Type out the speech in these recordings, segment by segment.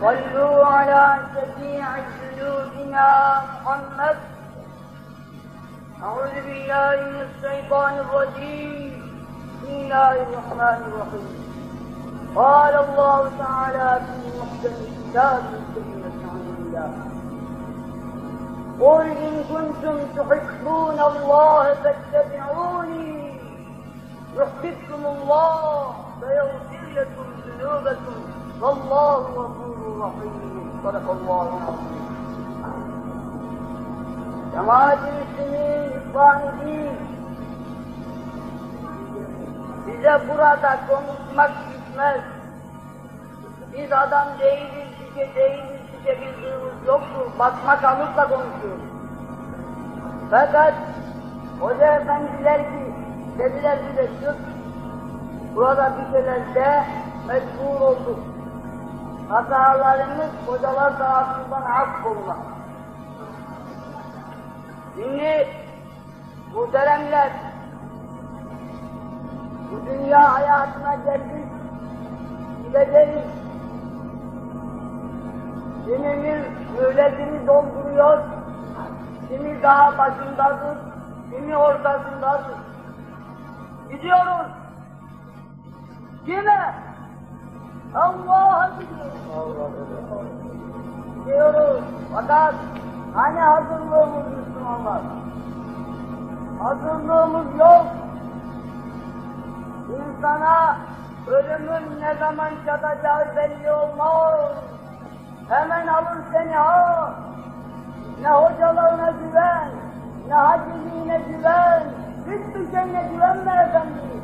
صلوا على شفيع ذنوبنا محمد. أعوذ بالله من الشيطان الرجيم. بسم الله الرحمن الرحيم. قال الله تعالى في محكم الكتاب الكريم الله قل إن كنتم تحبون الله فاتبعوني. يحببكم الله فيغفر لكم ذنوبكم. والله غفور رحيم صدق الله العظيم Cemaat-i Müslümin, İhvan-ı Din, bize burada konuşmak gitmez. Biz adam değiliz, bir şey değiliz, bir şey bildiğimiz yoktur. Bakmak alıp da konuşuyoruz. Fakat Hoca efendiler ki dediler bize çık, burada bir şeylerde mecbur olduk. Hatalarımız hocalar tarafından affolunur. Şimdi muhteremler, bu dünya hayatına geldik, gideceğiz. Kimimiz mühletini dolduruyor, kimi daha başındadır, kimi ortasındadır. Gidiyoruz. Kime? Allah'a. Gidiyoruz. Fakat hani hazırlığımız Müslümanlar? Hazırlığımız yok. İnsana ölümün ne zaman çatacağı belli olmaz. Hemen alır seni ha. Ne hocalarına güven, ne haciliğine güven, hiçbir şeyine güvenme efendim.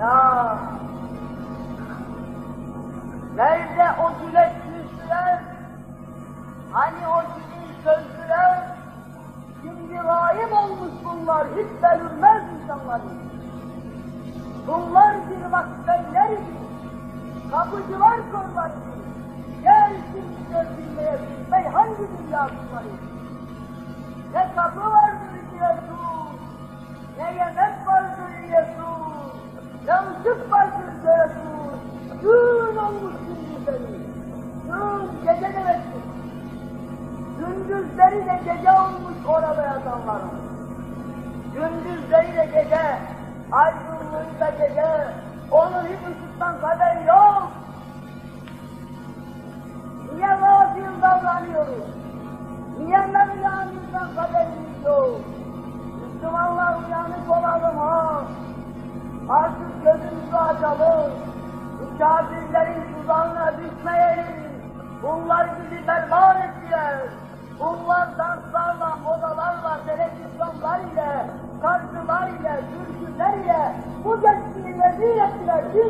Ya, nerede o güleç yüzlüler, hani o güleç sözlüler, şimdi gayip olmuş bunlar, hiç belirmez insanlar. Bunlar bir vakfeyler idi, kapıcılar idi. Gel şimdi gördüğünmeye bilmey hangi dünya bunları?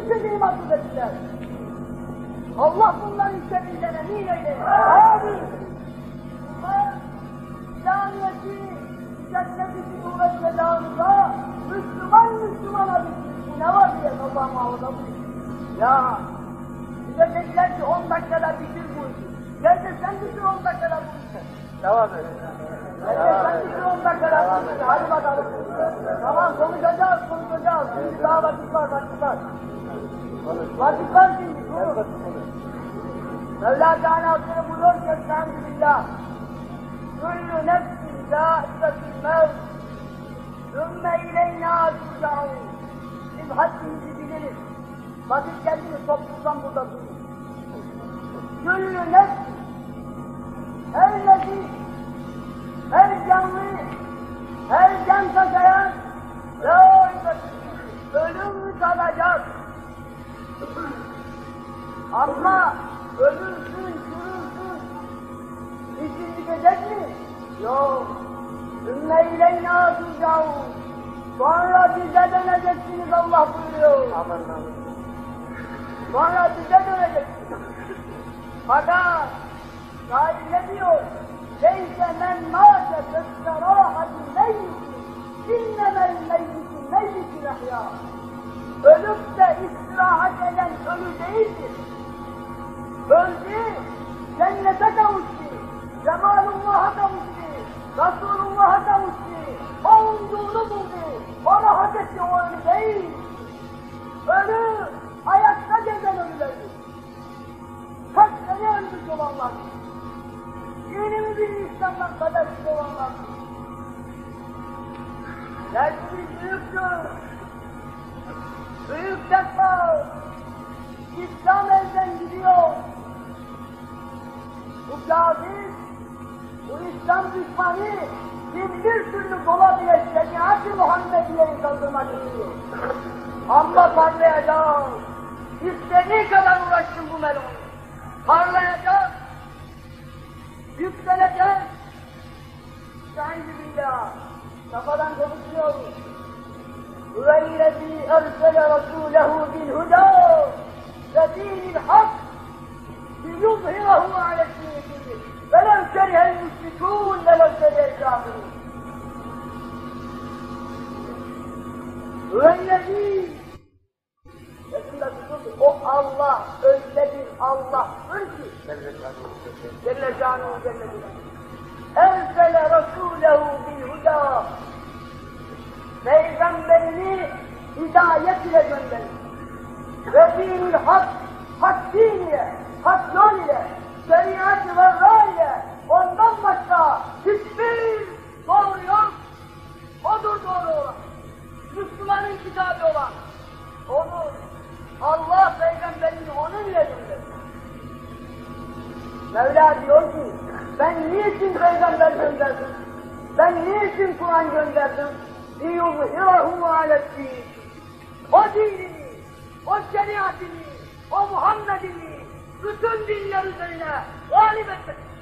Şey imansız ettiler. Allah bunların şerrinden emin eylesin. Amin. Bunlar İslamiyet'i, cenneti kuvvet ve dağınıza Müslüman Müslümana bitmiş. Bu ne var diye Allah muhafaza. Ya bize dediler ki 10 dakikada bitir bu işi. Gel de sen bitir 10 dakikada bu işi. Devam et. Gel de sen bitir 10 dakikada bu işi. Hadi bakalım. Tamam konuşacağız, konuşacağız. Şimdi daha vakit var, vakit var. Var şimdi, durun. Mevla Teala Hazretleri buyuruyor ki Estağfirullah. Kullu nefsin zâikatul mevt. Sümme ileyna turcaun. Biz haddimizi biliriz. Vakit geldi mi toplumdan burada durun. Kullu nefsin. Her nefis, her canlı, her can taşıyan ölüm tadacak. Ama ölürsün, çürürsün. İşin bitecek mi? Yok. Ümme ileyna turcaun. Sonra bize döneceksiniz Allah buyuruyor. Amin amin. Sonra bize döneceksiniz. Fakat Şair ne diyor? Leyse men mâte fesserâhati meyyiti, innemel meyyiti meyyiti yahya. Ölüp de istirahat eden ölü değildir. Öldü, cennete kavuştu, cemalullah'a kavuştu, Resulullah'a kavuştu, o umduğunu buldu, ona hak etti o ölü değil. Ölü, ayakta gezen ölülerdir. Kaç sene ölmüş olanlar, dinimizi bir İslam'dan kadersiz olanlar. Derdimiz büyüktür, büyük defa, İslam elden gidiyor. Bu kafir, bu İslam düşmanı bin bir türlü dola bile şeriat-ı Muhammediye'yi kaldırmak istiyor. Amma parlayacak. İstediği kadar uğraşsın bu melon. Parlayacak. Yükselecek. Estaizu billah. Kafadan konuşuyoruz. هو الذي أرسل رسوله بالهدى ودين الحق ليظهره على الدين كله فلو كره المشركون ولو كره الكافرون. هو الذي o Allah öyle bir Allah'tır ki Celle Cânuhu Celle Peygamberini hidayet ile gönderir. Ve dinil hak, hak din ile, hak yol ile, şeriat ve ra ile ondan başka hiçbir doğru yok. Odur doğru olan. Müslümanın kitabı olan. Odur. Allah peygamberini onun ile gönderir. Mevla diyor ki, ben niçin peygamber gönderdim? Ben niçin Kur'an gönderdim? liyuzhirahu aleddin. O dinini, o şeriatini, o Muhammed'ini bütün dinler üzerine galip etmesin.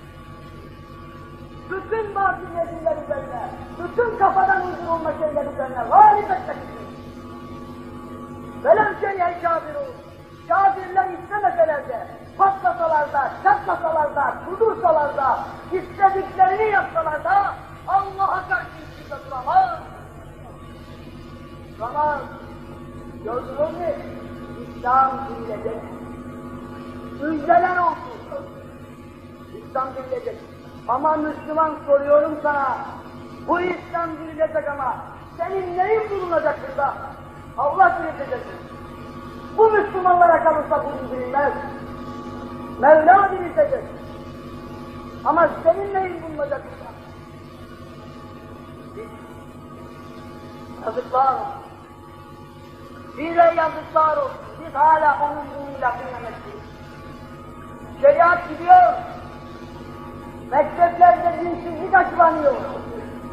Bütün bazı nesilleri üzerine, bütün kafadan uygun olma şeyler üzerine galip etmesin. Velev şeriye kafirun, kafirler istemeseler de, patlasalar da, çatlasalar da, kudursalar da, istediklerini yapsalar da, Duramaz. Gördünüz? İslam dinleyecek. Müjdeler olsun. İslam dinleyecek. Ama Müslüman soruyorum sana, bu İslam dinleyecek ama senin neyin bulunacak burada? Allah dinleyecek. Bu Müslümanlara kalırsa bu dinlenmez. Mevla dinleyecek. Ama senin neyin bulunacak burada? Yazıklar. Bize yazıklar olsun. Biz hala onun diniyle dinlemekteyiz. Şeriat gidiyor. Mekteplerde dinsizlik açıklanıyor.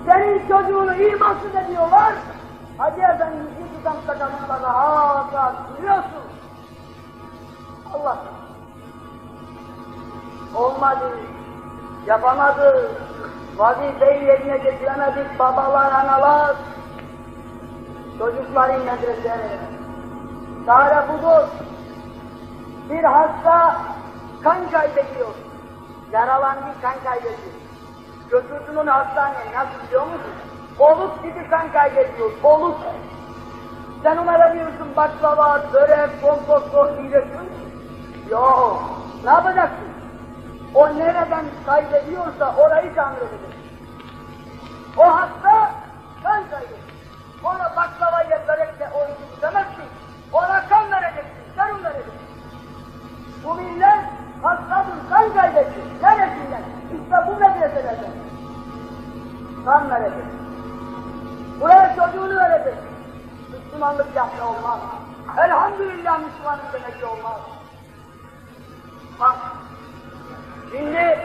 Senin çocuğunu imansız ediyorlar. Hadi efendim bir tutam sakalınla rahat rahat duruyorsun. Allah Olmadı. Yapamadı. Vazifeyi yerine getiremedik babalar, analar. Çocukların medreseleri. Çare budur. Bir hasta kan kaybediyor. Yaralandı kan kaybediyor. Götürdün hastaneye. Nasıl biliyor musun? Oluk gibi kan kaybediyor. Oluk. Sen ona veriyorsun baklava, börek, kompot, yiyorsun. Yok. Ne yapacaksın? O nereden kaybediyorsa orayı tamir edecek. O hasta kan kaybediyor. Ona baklavayla, börekle oyunu demezsin. Ona kan vereceksin, serum vereceksin. Bu millet hastadır, kan kaybediyor. Neresinden? İşte bu medreselerden. Kan verecek. Buraya çocuğunu verecek. Müslümanlık yapma olmaz. Elhamdülillah Müslümanım demek olmaz. Bak, şimdi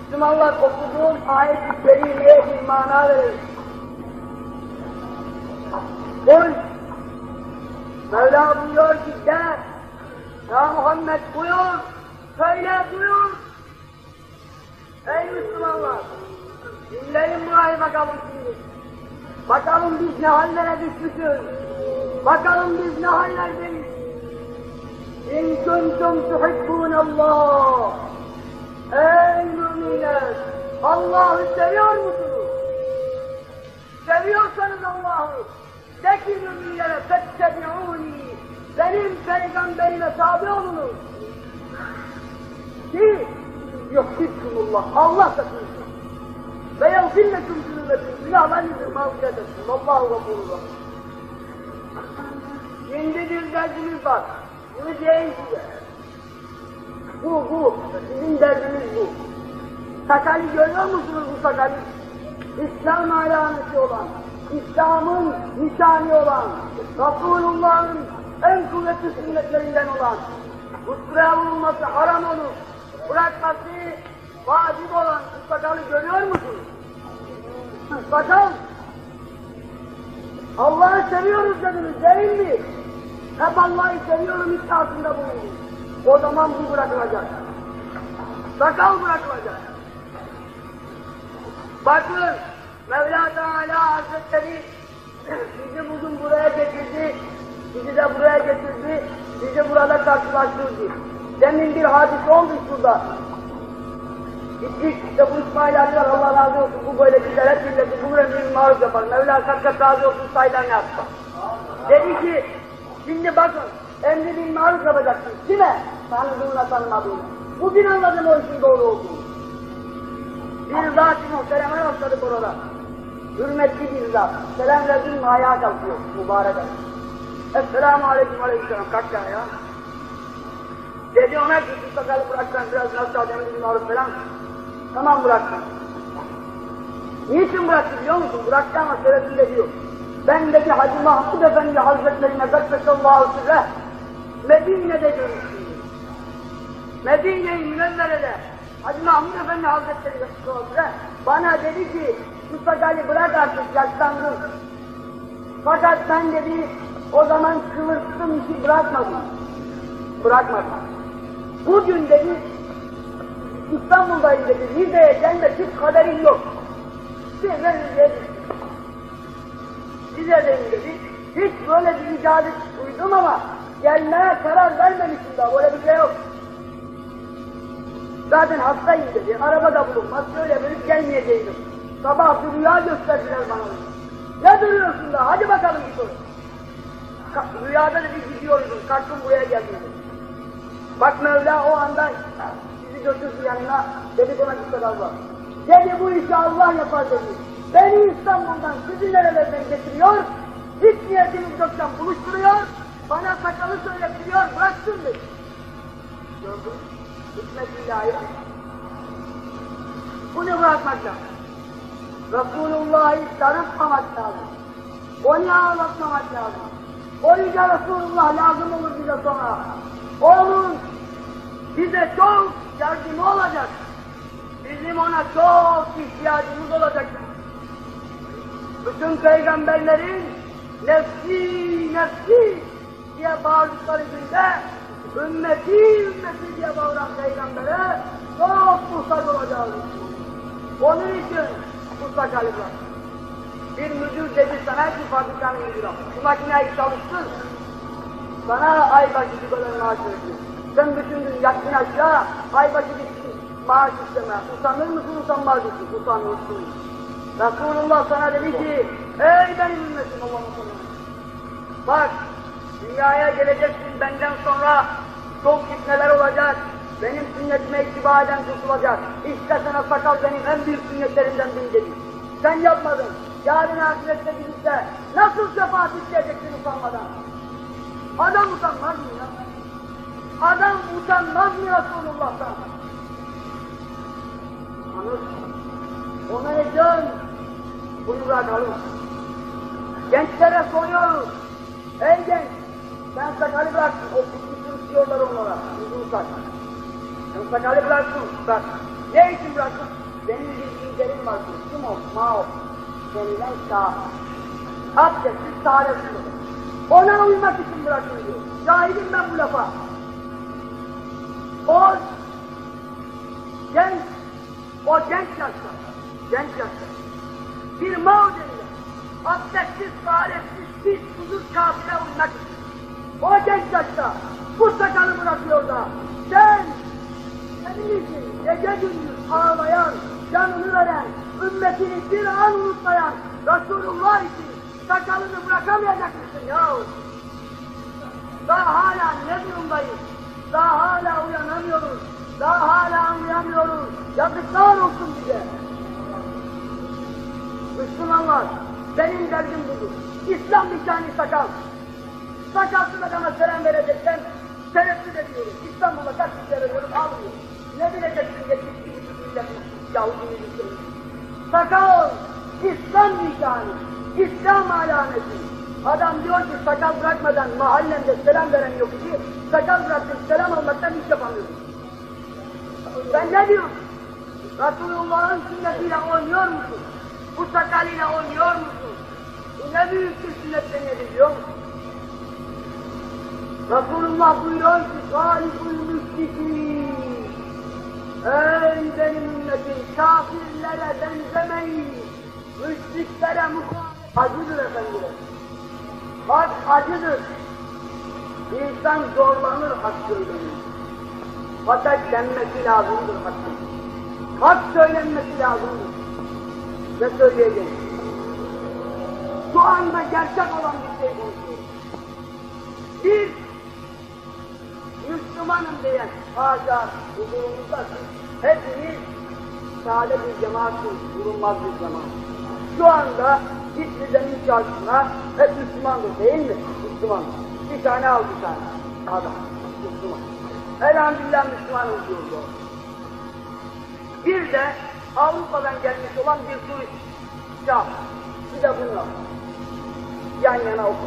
Müslümanlar okuduğun ayet-i kerimeye bir mana verir. Kul, Mevla buyuruyor ki de, ya Muhammed buyur, söyle buyur. Ey Müslümanlar, dinleyin burayı bakalım şimdi. Bakalım biz ne hallere düşmüşüz. Bakalım biz ne hallerdeyiz. İn kuntum tuhibbunallah. Ey müminler, Allah'ı seviyor musunuz? Seviyorsanız Allah'ı, Tekilun yere fettebi'uni. Benim peygamberime tabi olunuz. Ki yuhsitkumullah. Allah da sizi. Ve yavzillekum zülmetin. Günahlarınızı mağfiret etsin. Allahu gafurullah. Şimdi bir derdiniz var. Bunu diyeyim size. Bu, bu. Sizin derdiniz bu. Sakali görüyor musunuz bu sakali? İslam alameti olan. İslam'ın nişani olan, Resulullah'ın en kuvvetli sünnetlerinden olan, kusura vurulması haram olur, bırakması vacip olan bu sakalı görüyor musunuz? Sakal, Allah'ı seviyoruz dediniz değil mi? Hep Allah'ı seviyorum iddiasında bulundum. O zaman bu bırakılacak. Sakal bırakılacak. Bakın Mevla Teala Hazretleri bizi bugün buraya getirdi, bizi de buraya getirdi, bizi burada karşılaştırdı. Demin bir hadise oldu şurada. Gittik işte bu İsmail Ali Allah razı olsun bu böyle güzel hep milleti bu emrin maruz yapar. Mevla kat kat razı olsun saydan yaptı. Dedi ki şimdi bakın emri bin maruz yapacaksın. Kime? Tanıdığına tanımadığına. Bugün anladım o işin doğru olduğunu. Bir zat-ı muhtereme rastladık orada. Hürmetli bir zat. Selam verdim mi ayağa kalkıyor mübarek adam. Esselamu aleyküm aleyküm kalk ya. Dedi ona ki bu sakalı bıraksan biraz nasıl adamın bir maruf falan. Tamam bıraktım. Niçin bıraktı biliyor musun? Bıraktı ama sebebini diyor. Ben dedi Hacı Mahmud Efendi Hazretlerine Bekbesallahu sirreh Medine'de görmüştüm. Medine-i Münevvere'de Hacı Mahmud Efendi Hazretleri Bekbesallahu sirreh bana dedi ki bu sakalı bırak artık yaşlandın. Fakat ben dedi o zaman kıvırttım ki bırakmadım. Bırakmadım. Bugün dedi İstanbul'dayım dedi. Rize'ye gelme Türk haberin yok. Birden Rize'ye düştüm. Rize'deyim dedi. Hiç böyle bir icazet duydum ama gelmeye karar vermemişim daha. Böyle bir şey yok. Zaten hastayım dedi. Arabada bulunmaz. Şöyle böyle gelmeyeceğim. Sabah bir rüya gösterdiler bana. Ne duruyorsun da? Hadi bakalım git. Rüyada dedi gidiyoruz. Kalktım buraya geldim. Bak Mevla o anda bizi götürdü yanına, dedi bana kadar var. Dedi bu işi Allah yapar dedi. Beni İstanbul'dan sizi nerelerden getiriyor, hiç niyetimiz yoktan buluşturuyor, bana sakalı söyletiriyor, bıraksın dedi. Gördün mü? Hikmet ilahi. Bunu bırakmak lazım. Resulullah'ı darıtmamak lazım. Onu ağlatmamak lazım. O yüce Resulullah lazım olur bize sonra. Onun bize çok yardımı olacak. Bizim ona çok ihtiyacımız olacak. Bütün peygamberlerin nefsi nefsi diye bağırdıkları günde ümmeti ümmeti diye bağıran peygambere çok muhtaç olacağız. Onun için muhtaç alırlar. Bir müdür dedi sana ki fabrikanın müdürü, şu makineyi çalıştır, sana ay başı bir maaş veriyor. Sen bütün gün yattın aşağı, ay başı bir maaş isteme. Utanır mısın, utanmaz mısın? Utanırsın. Resulullah sana dedi ki, ey benim ümmetim Allah'ın sallallahu Bak, dünyaya geleceksin benden sonra çok fitneler olacak. Benim sünnetime ittiba eden kurtulacak. İşte sana sakal benim en büyük sünnetlerimden biri dedi. Sen yapmadın. Yarın ahirette gidip nasıl şefaat isteyeceksin utanmadan? Adam utanmaz mı ya? Adam utanmaz mı Resulullah'tan? Anır. Ona dön? Bunu bırakalım. Gençlere soruyoruz. Ey genç, sen sakalı bıraktın. O kutusun diyorlar onlara. Uzun sak. Sen sakalı bıraktın. Bak. Ne için bıraktın? Benim bir liderim var. Kim o? Mao. Denilen Şah. Abdestsiz, olur. Ona uymak için bırakın diyor. Cahilim ben bu lafa. O genç, o genç yaşta, genç yaşta bir Mao denilen, abdestsiz, sahaletsiz, pis, huzur kafire uymak için. O genç yaşta bu sakalı bırakıyor da sen, senin için gece gündüz ağlayan, canını veren, ümmetini bir an unutmayan Resulullah için sakalını bırakamayacak mısın yahu? Daha hala ne durumdayız? Daha hala uyanamıyoruz. Daha hala anlayamıyoruz. Yazıklar olsun bize. Müslümanlar, benim derdim budur. İslam nişanı sakal. Sakalsız adama selam vereceksen tereddüt ediyorum. İstanbul'a kaç kişiye veriyorum, almıyorum. Ne bileceksin yetmiş milletin Yahudi Müslüman. Sakal, İslam nişanı, İslam alameti. Adam diyor ki sakal bırakmadan mahallemde selam veren yok ki, sakal bıraktım selam almaktan hiç yapamıyorum. Ben ne diyorum? Resulullah'ın sünnetiyle oynuyor musun? Bu sakalıyla oynuyor musun? Bu ne büyük bir sünnet seni biliyor musun? Resulullah buyuruyor ki galibul müşrikin Ey benim ümmetim kafirlere benzemeyin müşriklere muhalefet acıdır efendiler hak acıdır. İnsan zorlanır hak söylenir fakat denmesi lazımdır hakkın. Hak söylenmesi lazımdır. Ne söyleyeceğim? Şu anda gerçek olan bir şey konuşuyor bir Müslümanım diyen haşa huzurumuzda hepimiz sade bir cemaatsız, bulunmaz bir cemaat. Şu anda İsviçre'nin çarşısına hep Müslümandır değil mi? Müslüman. Bir tane al bir tane. Adam. Müslüman. Elhamdülillah Müslümanım diyordu. Bir de Avrupa'dan gelmiş olan bir turist. Ya, bir de bunu. Yan yana oku.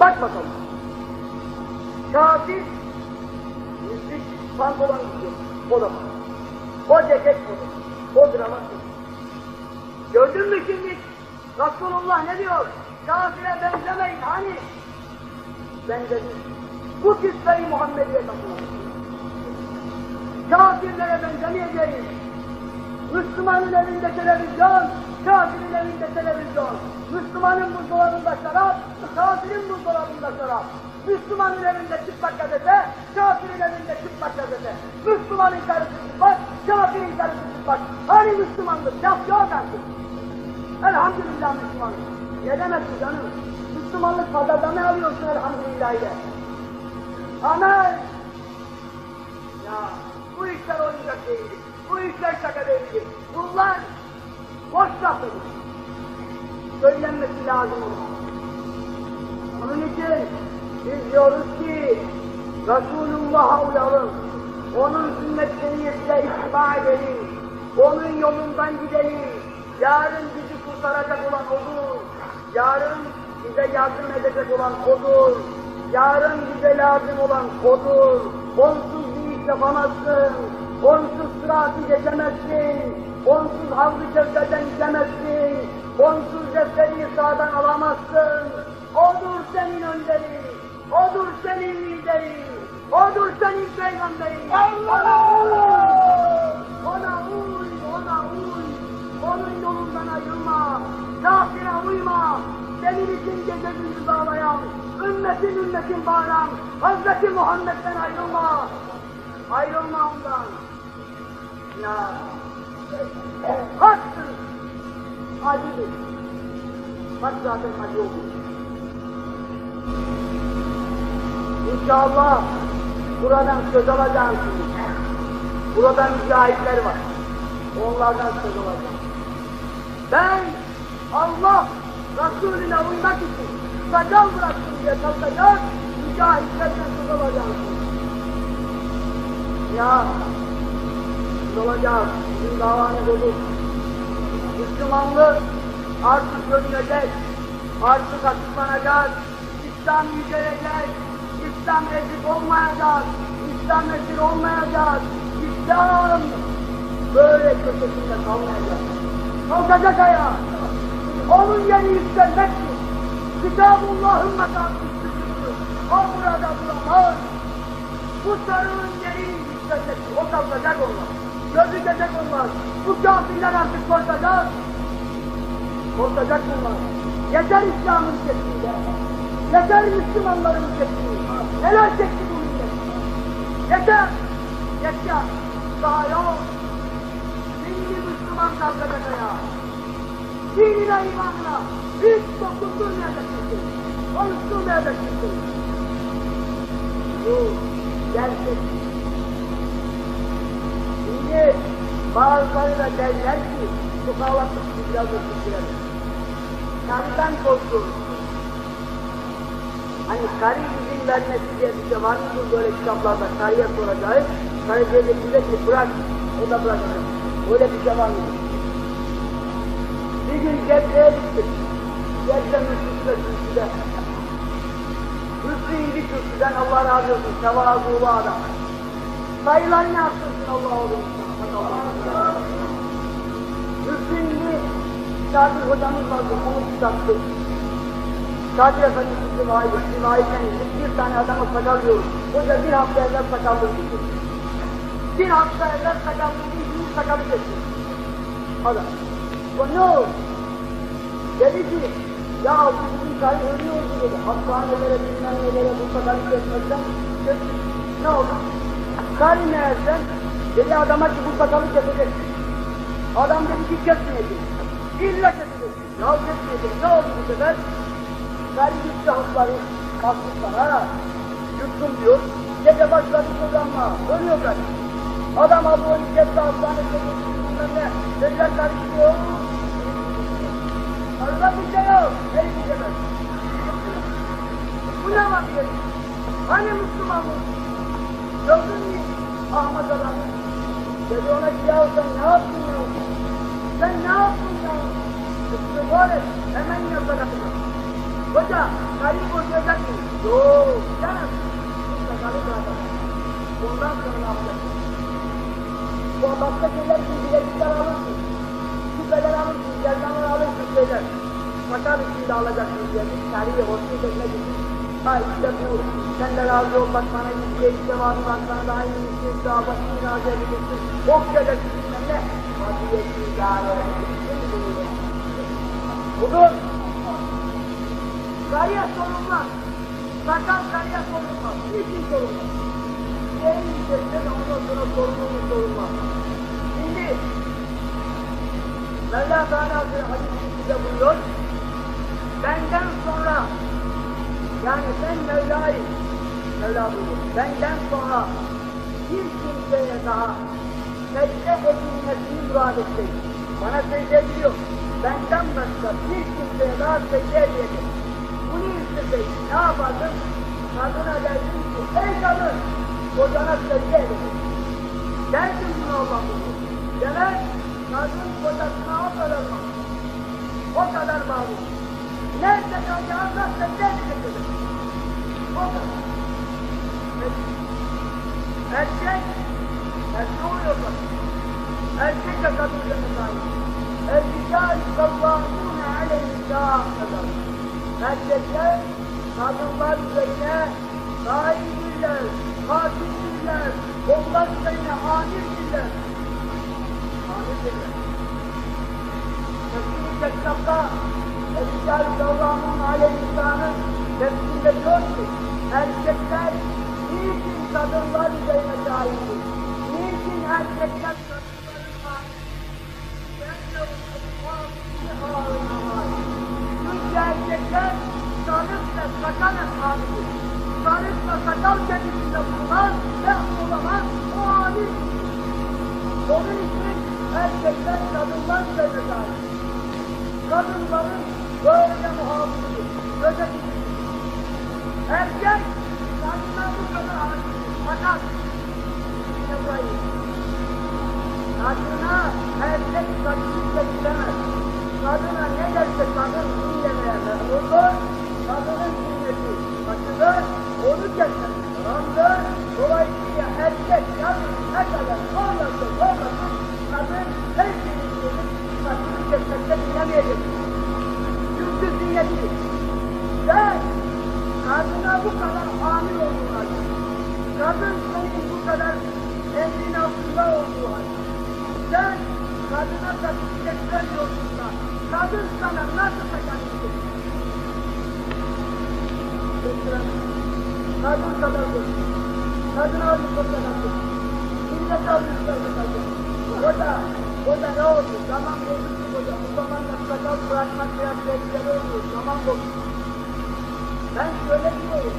Bak bakalım. Kafir, pantolon giyiyor. O da var. O ceket o. O dramatik. Gördün mü şimdi? Resulullah ne diyor? Kafire benzemeyin hani? Benzedim. Bu kısayı Muhammed'e takılır. Kafirlere benzemeyeceğiz. Müslümanın elinde televizyon, kafirin elinde televizyon. Müslümanın buzdolabında şarap, kafirin buzdolabında şarap. Müslümanın elinde çıplak gazete, kafirin. Müslümanın karısı çıplak, kafirin karısı çıplak. Hani Müslümanlık? Yap yok artık. Elhamdülillah Müslümanlık. Ne demeksin canım? Müslümanlık pazarda ne alıyorsun elhamdülillah ile? Amel! Ya bu işler oyuncak değil. Bu işler şaka değil. Bunlar boş lafıdır. Söylenmesi lazım olur. Onun için biz diyoruz ki Resulullah'a uyalım. Onun sünnetlerine ittiba edelim. Onun yolundan gidelim. Yarın bizi kurtaracak olan odur. Yarın bize yardım edecek olan odur. Yarın bize lazım olan odur. Onsuz bir iş yapamazsın. Onsuz sıratı geçemezsin. Onsuz havlu köfteden gidemezsin. Onsuz defteri sağdan alamazsın. Odur senin önderin. Odur senin liderin. Odur senin peygamberin. Allah! Ona uy, ona uy. Onun yolundan ayrılma. Kafire uyma. Senin için gece gündüz ağlayan, ümmetin ümmetin bağıran, Hazreti Muhammed'den ayrılma. Ayrılma ondan. Ya. Haktır. Acıdır. Bak zaten acı oldu. İnşallah buradan söz alacaksınız. Burada mücahitler var. Onlardan söz alacağım. Ben Allah Resulüne uymak için sakal bıraktım diye kalkacak, mücahitlerden söz alacağım. Ya, söz olacağız, bizim davanız olur. Müslümanlık artık görünecek, artık açıklanacak, İslam yücelecek, İslam ezik olmayacak, İslam esir olmayacak, İslam böyle köşesinde kalmayacak. Kalkacak ayağa. Onun yeri yükselmektir. Kitabullah'ın makamı üstündür. O burada duramaz. Bu sarığın yeri yükselmektir. O kalkacak olmaz. Gözükecek olmaz. Bu kafirler artık korkacak. Korkacak bunlar. Yeter İslam'ın şeklinde. Yeter Müslümanların şeklinde. Neler çekti bu millet? Yeter. Yeter. Daha yok. Şimdi Müslüman kalkacak ayağa. Dinine imanına hiç dokundurmayacak kimsin. Konuşturmayacak kimsin. Bu gerçek. Şimdi bazıları da derler ki kahvaltı biraz ötüştürelim. Karıdan korkuyoruz. Hani karı izin vermesi diye bir şey var mıdır böyle kitaplarda karıya soracağız. Karı diyecek ki bırak, o da bırakacak. Öyle bir şey var mıdır? Bir gün Gebze'ye gittik. Gebze Müslüsü'de, Müslüsü'de. Müslü indi kürsüden Allah razı olsun, tevazuğlu adam. Sayılar ne yaptırsın Allah olur. Müslü indi, Şadir hocamız vardı, onu tutattı. Şadir Efendi Sivai, Sivai'den bir tane adama sakal diyoruz. Hoca bir hafta evvel sakallı gitti. Bir hafta evvel sakallı gitti, şimdi sakalı geçti. Adam. O ne oldu? Dedi ki, ya bu bizim karı ölüyordu dedi. Hastanelere bilmem nelere bu kadar kesmekten dedi. Ne oldu? Karı meğersen dedi adama ki bu sakalı kesecek. Adam dedi ki kesmeyecek. İlla kesecek. Ya kesmeyecek. Ne oldu bu sefer? Karı gitti hapları kalkmışlar Yuttum diyor. Gece başladı kullanma. Ölüyor karı. Adam abi o iskette hastanede bilmem ne. Dediler karı gidiyor. Arada bir şey yok. Her bir şey. Bu ne vakit? Hani Müslüman mı? Gördün mü Ahmet adamı? Dedi ona ki ya sen ne yaptın ya? Sen ne yaptın ya? İstiğfar et. Hemen yazar. Hoca, karıyı boşayacak mı? Yok, canım. İşte karı bırakacak. Ondan sonra ne yapacaksın? Bu başka şeyler için bileklikler alırsın. Küpeler alırsın, gerdanlar alırsın şeyler. Sakal içinde alacaksın diye. Karıyı hoşnut etmek için. Ha işte bu, sen de razı ol bak bana bir şey cevabı var sana da aynı bir şey daha başını razı edeceksin. Ok geleceksin bilmem ne. Vaziyetini idare edeceksin. Budur. Karıya sorulmaz. Sakal karıya sorulmaz. Niçin sorulmaz? Yerin içerisinde de ondan sonra sorulur mu sorulmaz. Şimdi Mevla Teala hadisinde buyuruyor. Benden sonra yani ben Mevla'yı Mevla buyuruyor. Benden sonra bir kimseye daha secde edilmesini murad ettik. Bana secde ediliyor. Benden başka bir kimseye daha secde edecek. İsteseydim ne yapardım? Kadına derdim ki, ey kadın, kocana secde edecek. Derdim bunu Allah. Demek, kadın kocasına o kadar mı? O kadar bağlı. Nerede kalacağına secde edecek. O kadar. Erkek, erkek oluyor bak. Erkek de kadın üzerine sahip. El-Rijal kavvâmûne aleyhillâh kadar. Erkekler kadınlar üzerine sahipdirler, hakimdirler, onlar üzerine amirdirler. Amirdirler. Kesinlikle kitapta El-Rijal kavvâmûne aleyhillâh'ın tefsirinde diyor ki, erkekler niçin kadınlar üzerine sahiptir? Niçin erkekler sarıkla sakalın sahibi. Sarıkla sakal kendisinde bulunan ve olamaz o amir. Onun için erkekler kadınlar sahip. Kadınların böyle muhafızı, gözeticidir. Erkek kadına bu kadar hakim. Fakat işte burayı. Kadına erkek kadını gidemez. Kadına ne derse kadın dinlemeye memurdur. Kadının sünneti kaçılır, onu kesmek haramdır. Dolayısıyla erkek kadın ne kadar olmasın olmasın kadın her şeyi dinlenip kadını kesmekte dinlemeyecek. Çünkü ziyneti. Sen kadına bu kadar amir olduğun halde, kadın senin bu kadar emrin altında olduğu halde, sen kadına tatbik etmiyorsunsa, kadın sana nasıl sakatlık Kadın sakatlık. Kadın almışsa sakatlık. Millet. O da, o da ne oldu? Zaman bozuldu hocam. Bu zamanla sakal bırakmak biraz tehlikeli oluyor. Zaman bozuldu. Ben şöyle diyorum.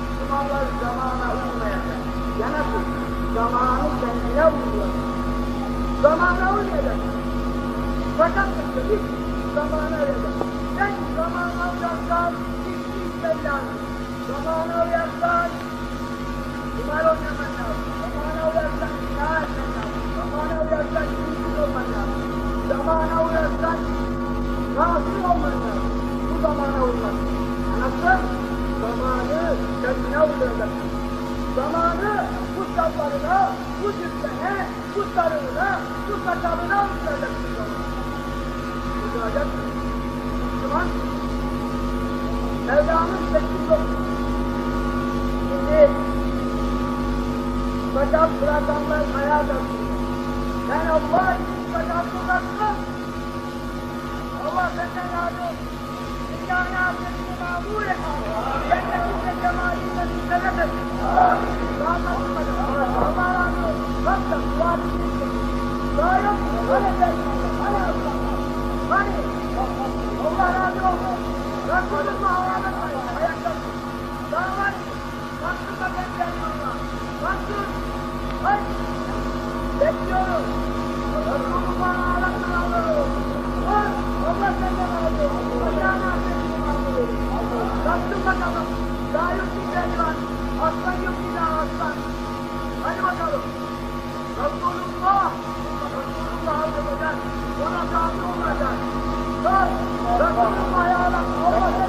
Müslümanlar zamana uymayacak. Yanasın. Zamanı kendine uyuyor. Zamana uymayacak. Fakat hiç zamana uyacak. Sen şey lazım. Zamana uyarsan kumar oynaman lazım. Zamana uyarsan günah etmen lazım. Zamana uyarsan yüzsüz olman lazım. Zamana uyarsan Nasıl olman lazım? Bu zamana uymak. Nasıl? Zamanı kendine uyduracaksın. Zamanı bu şalvarına, bu cübbene, bu sarığına, bu sakalına uyduracaksın zamanı. Uyduracaksın. Müslüman, Mevla'nın teklif olsun. Şimdi, sakat bırakanlar ayağa kalksın. Ben Allah için sakat bıraktım. Allah senden razı olsun. İllâne abdesini mağmûle Cennetinde cemaline müstebet et. Rahmetli Allah razı olsun. Bak da dua edeceksin. Daha yok mu? Hani sen? Hani Allah? Hani? Allah razı olsun. Resulullah havale Baktın bakalım. Daha yok bir var. Aslan yok bir daha aslan. Hadi bakalım. Resulullah. Resulullah alacak. Ona tabi olacak. Bak. Resulullah'ı ağlat.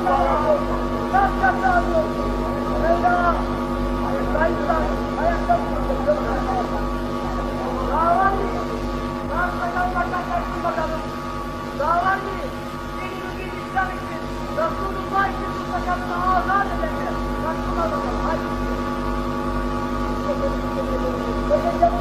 Allah. Ben sen hadi.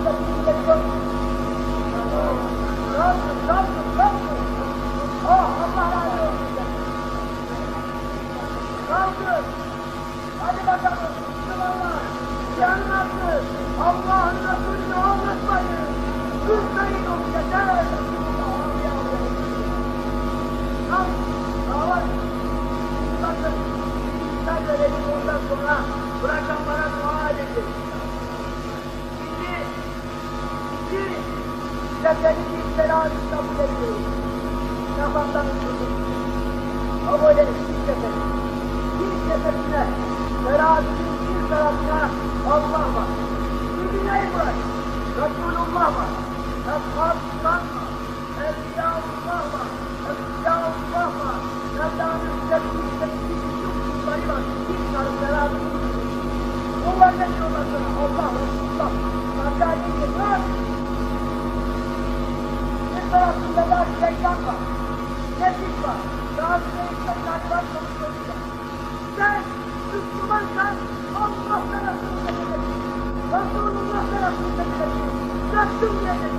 Bıraktım diyeceksin.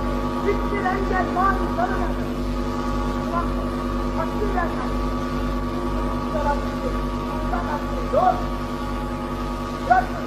Bittir engel mani tanımadın. Bak, hakkı yerler. Tarafında. Tarafında. Yok. Bıraktım.